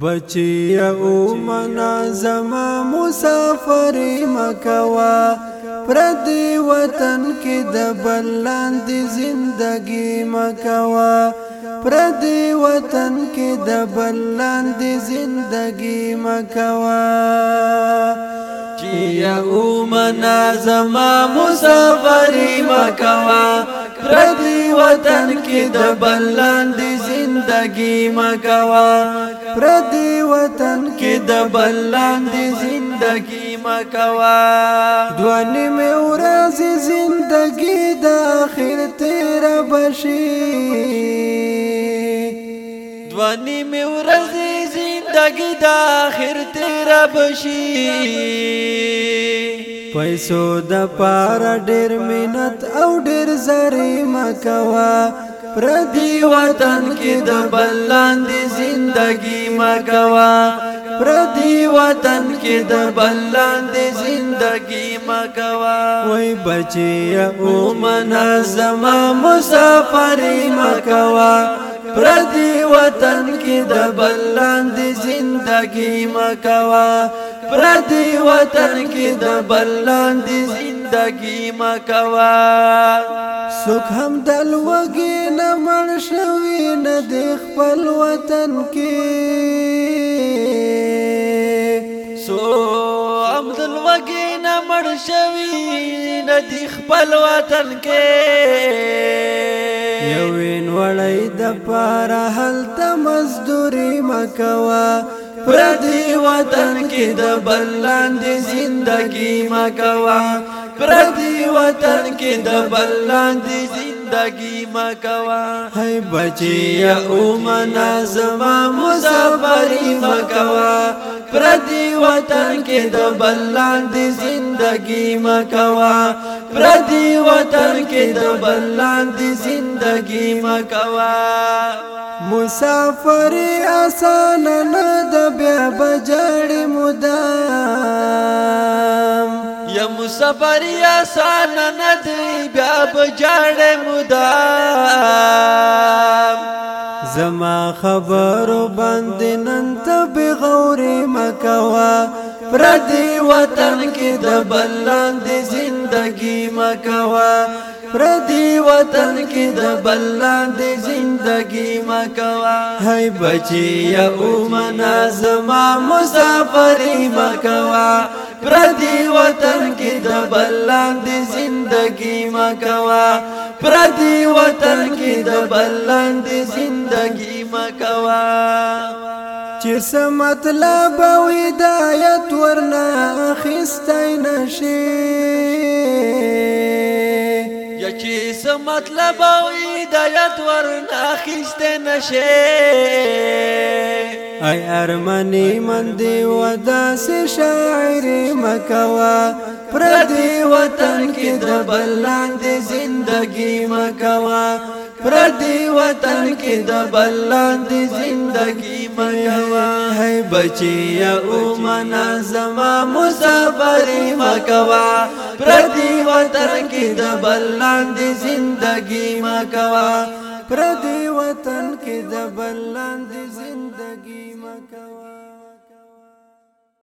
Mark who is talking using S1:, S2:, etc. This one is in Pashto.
S1: بچی او منا زما مسافر مکوا پردی وطن کې د بلاند زندگی مکوا پردی وطن کې د بلاند زندگی مکوا چی او منا زما مسافر مکوا پردی وطن کې د بلاندې زندگی مکوا پردی وطن کې د بلاندې زندگی مکوا دونی مې ورځي زندگی د اخر تیر بشي دونی مې ورځي زندگی د اخر تیر بشي پیسو د پار ډیر مینت او ډیر زری مکوا پردی وطن کې د بلاندې زندگی مکوا پردی وطن کې د بلاندې زندگی مکوا وای بچي او منا زما مسافر مکوا پردی وطن کې د بلاند زندگی مکوا پردی وطن کې د بلاند زندگی مکوا سخ هم دل وګي نه مړ شوی نه د خپل وطن کې سو هم دل وګي نه مړ شوی نه د خپل وطن کې نړۍ د پاره هلته مزدوري مکوا پردی وطن کې د بلاند زندگی مکوا پردی وطن کې د بلاند زندگی مکوا هی بچیا او منا زما مسافری مکوا پردی وطن کې د بلاند زندگی مکوا پردی وطن د بلاند زندگی مکوا مسافر آسان نه د بیا بجړ مدام یا مسافر آسان نه د بیا بجړ مدام زما خبرو باندې نن ته بغور مکوا پردی وطن کې د بلند زندگی مکوا پردی وطن کې د بلند زندگی مکوا هاي بچي يا اومنا زما مسافري مکوا پردی وطن کې د بلند زندگی مکوا پردی وطن کې د بلند زندگی مکوا څه مطلب او هدایت ورنا اخستای نشي یا چې څه مطلب او هدایت ورنا اخستای نشي ای ارمنی من دی و داس شاعر مکوا پردی وطن کې د بلاند زندگی مکوا پردی وطن کې د بلاند زندگی مکوا هی بچی او منا زما مسافر مکوا پردی وطن کې د بلاند زندگی مکوا پر دې وطن کې د بلاندې زندګي مکوا